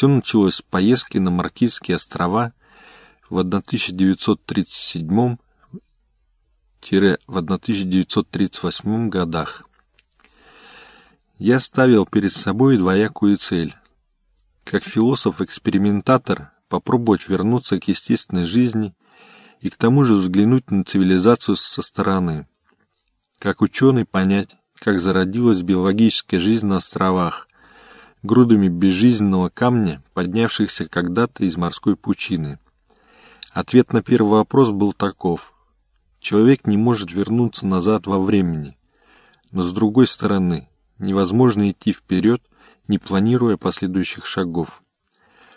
Все началось с поездки на Маркизские острова в 1937 в 1938 годах. Я ставил перед собой двоякую цель. Как философ-экспериментатор попробовать вернуться к естественной жизни и к тому же взглянуть на цивилизацию со стороны. Как ученый понять, как зародилась биологическая жизнь на островах, грудами безжизненного камня, поднявшихся когда-то из морской пучины. Ответ на первый вопрос был таков. Человек не может вернуться назад во времени. Но с другой стороны, невозможно идти вперед, не планируя последующих шагов.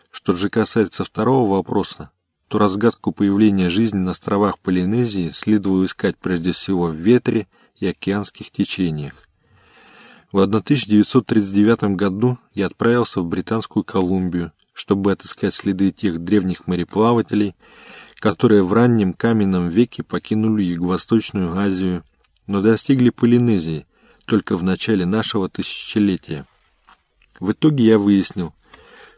Что же касается второго вопроса, то разгадку появления жизни на островах Полинезии следовало искать прежде всего в ветре и океанских течениях. В 1939 году я отправился в Британскую Колумбию, чтобы отыскать следы тех древних мореплавателей, которые в раннем каменном веке покинули Юго-Восточную Азию, но достигли Полинезии только в начале нашего тысячелетия. В итоге я выяснил,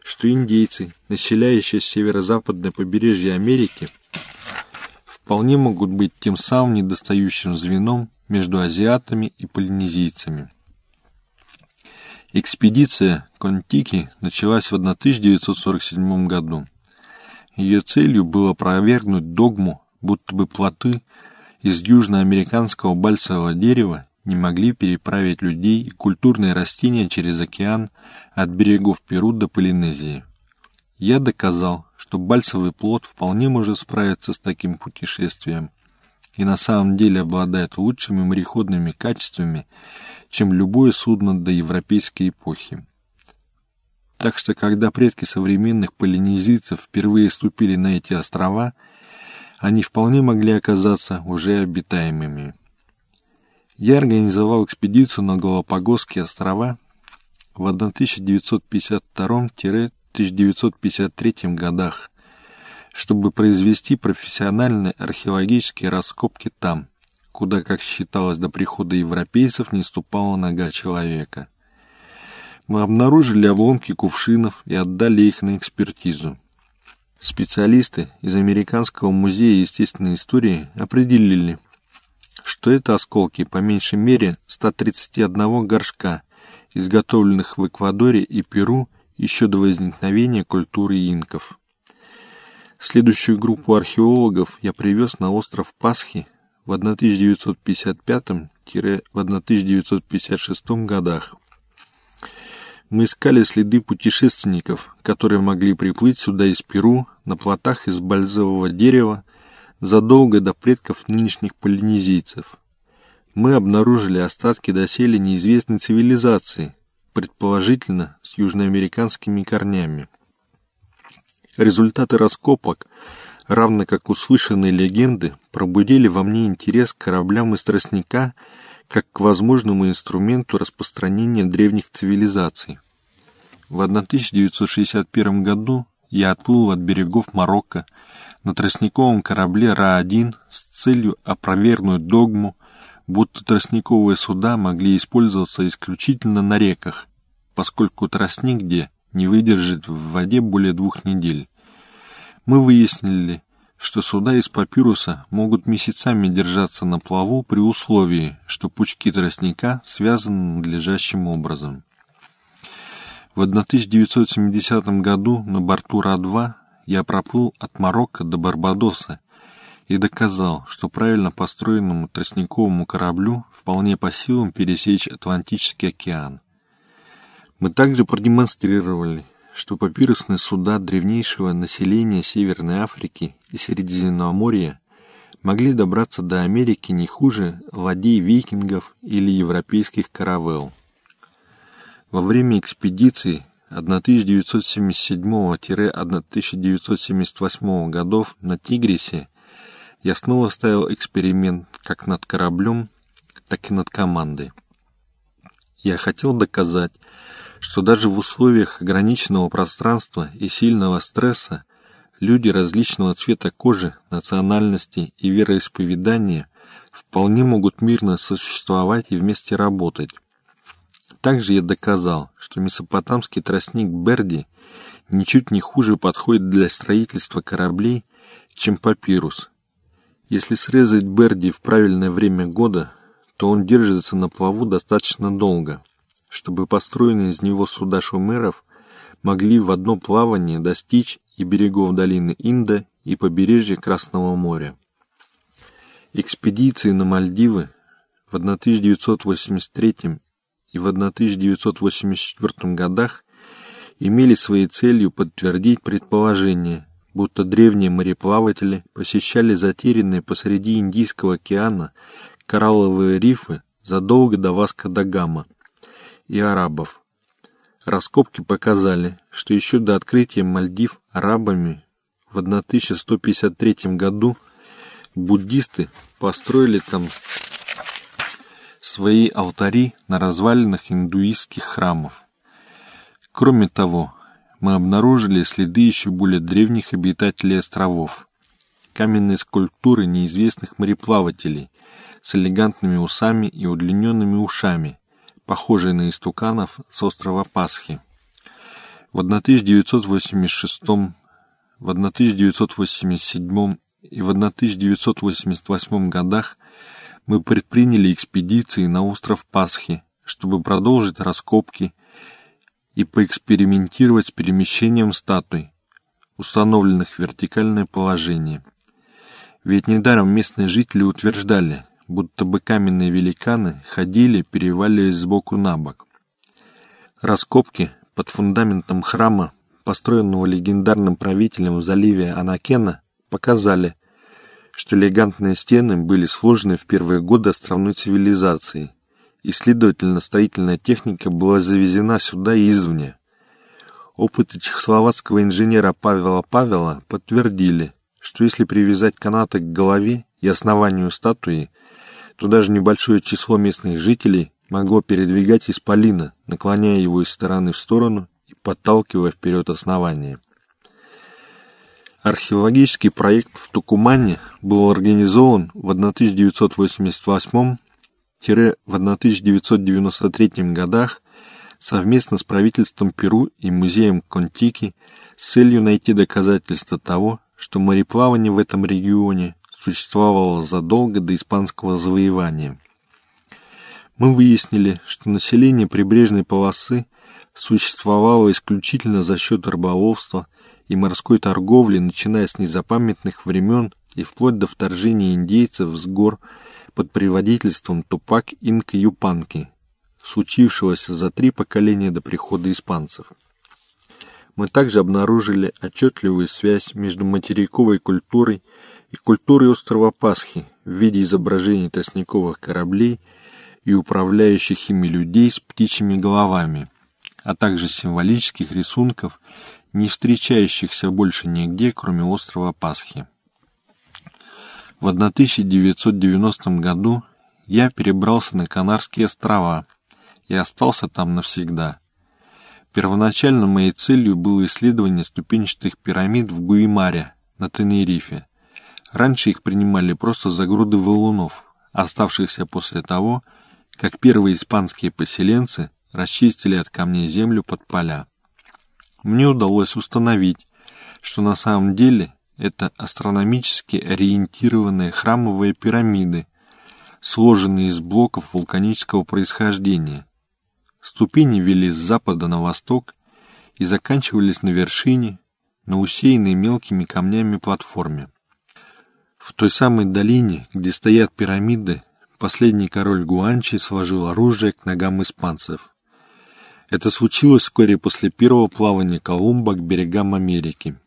что индейцы, населяющие северо-западное побережье Америки, вполне могут быть тем самым недостающим звеном между азиатами и полинезийцами. Экспедиция Контики началась в 1947 году. Ее целью было опровергнуть догму, будто бы плоты из южноамериканского бальсового дерева не могли переправить людей и культурные растения через океан от берегов Перу до Полинезии. Я доказал, что бальсовый плод вполне может справиться с таким путешествием и на самом деле обладает лучшими мореходными качествами, чем любое судно до европейской эпохи. Так что, когда предки современных полинезийцев впервые ступили на эти острова, они вполне могли оказаться уже обитаемыми. Я организовал экспедицию на Галапагосские острова в 1952-1953 годах, чтобы произвести профессиональные археологические раскопки там, куда, как считалось до прихода европейцев, не ступала нога человека. Мы обнаружили обломки кувшинов и отдали их на экспертизу. Специалисты из Американского музея естественной истории определили, что это осколки по меньшей мере 131 горшка, изготовленных в Эквадоре и Перу еще до возникновения культуры инков. Следующую группу археологов я привез на остров Пасхи в 1955-1956 годах. Мы искали следы путешественников, которые могли приплыть сюда из Перу на плотах из бальзового дерева задолго до предков нынешних полинезийцев. Мы обнаружили остатки доселе неизвестной цивилизации, предположительно с южноамериканскими корнями. Результаты раскопок, равно как услышанные легенды, пробудили во мне интерес к кораблям из тростника как к возможному инструменту распространения древних цивилизаций. В 1961 году я отплыл от берегов Марокко на тростниковом корабле Ра-1 с целью опровергнуть догму, будто тростниковые суда могли использоваться исключительно на реках, поскольку тростник где не выдержит в воде более двух недель. Мы выяснили, что суда из папируса могут месяцами держаться на плаву при условии, что пучки тростника связаны надлежащим образом. В 1970 году на борту Ра-2 я проплыл от Марокко до Барбадоса и доказал, что правильно построенному тростниковому кораблю вполне по силам пересечь Атлантический океан. Мы также продемонстрировали, что папирусные суда древнейшего населения Северной Африки и Средиземноморья могли добраться до Америки не хуже ладей викингов или европейских каравелл. Во время экспедиции 1977-1978 годов на Тигрисе я снова ставил эксперимент как над кораблем, так и над командой. Я хотел доказать, что даже в условиях ограниченного пространства и сильного стресса люди различного цвета кожи, национальности и вероисповедания вполне могут мирно существовать и вместе работать. Также я доказал, что месопотамский тростник Берди ничуть не хуже подходит для строительства кораблей, чем папирус. Если срезать Берди в правильное время года, то он держится на плаву достаточно долго, чтобы построенные из него суда шумеров могли в одно плавание достичь и берегов долины Инда, и побережья Красного моря. Экспедиции на Мальдивы в 1983 и в 1984 годах имели своей целью подтвердить предположение, будто древние мореплаватели посещали затерянные посреди Индийского океана коралловые рифы задолго до Васка да Гама и арабов. Раскопки показали, что еще до открытия Мальдив арабами в 1153 году буддисты построили там свои алтари на развалинах индуистских храмов. Кроме того, мы обнаружили следы еще более древних обитателей островов. Каменные скульптуры неизвестных мореплавателей с элегантными усами и удлиненными ушами, похожие на истуканов с острова Пасхи. В 1986, в 1987 и в 1988 годах мы предприняли экспедиции на остров Пасхи, чтобы продолжить раскопки и поэкспериментировать с перемещением статуй, установленных в вертикальное положение. Ведь недаром местные жители утверждали, будто бы каменные великаны ходили, переваливаясь сбоку на бок. Раскопки под фундаментом храма, построенного легендарным правителем в заливе Анакена, показали, что элегантные стены были сложены в первые годы островной цивилизации и, следовательно, строительная техника была завезена сюда извне. Опыты чехословацкого инженера Павела Павела подтвердили, что если привязать канаты к голове и основанию статуи, то даже небольшое число местных жителей могло передвигать исполина, наклоняя его из стороны в сторону и подталкивая вперед основание. Археологический проект в Тукумане был организован в 1988 в 1993 годах совместно с правительством Перу и музеем Контики с целью найти доказательства того, что мореплавание в этом регионе существовало задолго до испанского завоевания. Мы выяснили, что население прибрежной полосы существовало исключительно за счет рыболовства и морской торговли, начиная с незапамятных времен и вплоть до вторжения индейцев с гор под предводительством Тупак Инка Юпанки, случившегося за три поколения до прихода испанцев. Мы также обнаружили отчетливую связь между материковой культурой и культурой острова Пасхи в виде изображений тростниковых кораблей и управляющих ими людей с птичьими головами, а также символических рисунков, не встречающихся больше нигде, кроме острова Пасхи. В 1990 году я перебрался на Канарские острова и остался там навсегда. Первоначально моей целью было исследование ступенчатых пирамид в Гуимаре на Тенерифе. Раньше их принимали просто за груды валунов, оставшихся после того, как первые испанские поселенцы расчистили от камней землю под поля. Мне удалось установить, что на самом деле это астрономически ориентированные храмовые пирамиды, сложенные из блоков вулканического происхождения. Ступени вели с запада на восток и заканчивались на вершине, на усеянной мелкими камнями платформе. В той самой долине, где стоят пирамиды, последний король Гуанчи сложил оружие к ногам испанцев. Это случилось вскоре после первого плавания Колумба к берегам Америки.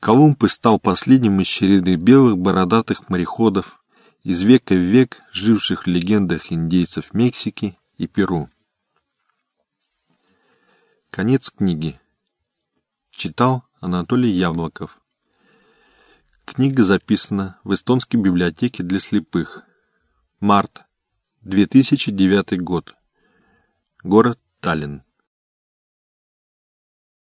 Колумб и стал последним из череды белых бородатых мореходов, из века в век живших в легендах индейцев Мексики и Перу. Конец книги. Читал Анатолий Яблоков. Книга записана в Эстонской библиотеке для слепых. Март. 2009 год. Город Таллин.